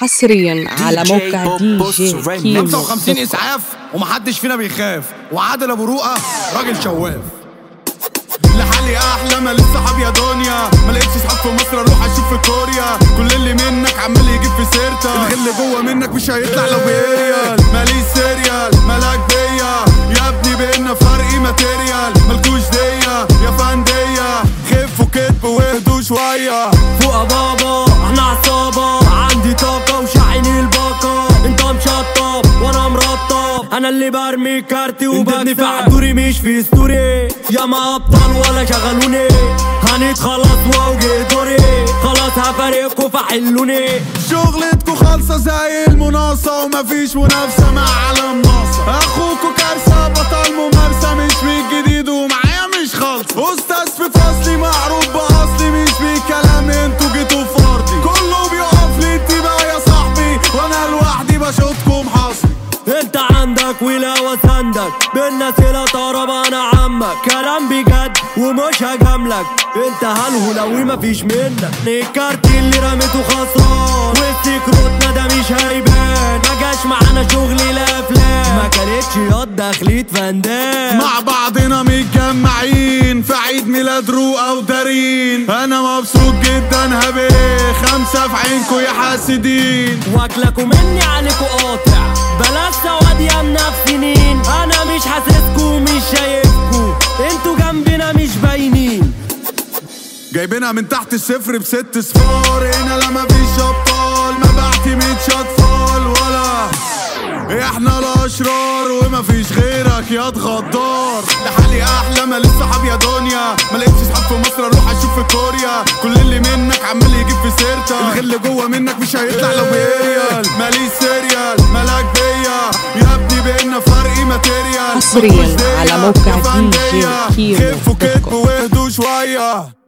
حصريا على موقع دي جي كيمو. 55 إسعاف ومحدش فينا بيخاف. وعادل أبو رؤى راجل شواف. لحالي أحلى ما لسه صحاب يا دنيا. ما لقيتش صحاب في مصر أروح أشوف في كوريا. كل اللي منك عمال يجيب في سيرتك. الغل جوه منك مش هيطلع لو بيريال. ماليش serial مالك بيا. يا ابني بينا فرق material. مالكوش ديا يا فندية خفوا كدب واهدوا شوية. أنا اللي برمي كارتي وبدني في عدوري مش في ستوري. يا ما أبطال ولا شغلوني. هنتخلص واوجه دوري. خلاص هفارقكوا فحلوني. شغلتكو خالصة زي المناصة ومفيش منافسة مع علم ناصر أخوكو كارثة بطل ممارسة مش بالجديد ومعايا مش خالصة أستاذ في فصلي معروف بأصلي مش بالكلام أنتوا جيتوا في أرضي. كله بيقف لي انت بقى يا صاحبي وأنا لوحدي بشوطكم حصري ولا وسندك بالناس لا طرب أنا عمك. كلام بجد ومش هجاملك. انت هالهلوي مفيش منك. الكارت اللي رميته خسران والسكروتنا ده مش هيبان ما جاش معانا شغل الافلام ما كانتش ياض دخلت فندان. مع بعضنا متجمعين. في عيد ميلاد رؤى ودارين. أنا مبسوط جدا هبيه خمسة في عينكو يا حاسدين. واكلكوا مني عليكوا قاطع. بلاش سواد يا منافسين أنا مش حاسسكوا ومش شايفكوا أنتوا جنبنا مش باينين. جايبينها من تحت الصفر بست صفار هنا لا مفيش أبطال. ما بعتمدش اطفال ولا. إحنا الأشرار؟ ومفيش غيرك يا غدار لحالي أحلى ما صحاب يا دنيا. ما لقيتش صحاب في مصر أروح أشوف في كوريا. كل اللي منك عمال يجيب في سيرتك. الغل جوه منك مش هيطلع لو بيريال ماتيريال حصرياً مفيش على دية موقع يا دي جي فندية. كيمو خفوا دوت كوم. كدب واهدوا شوية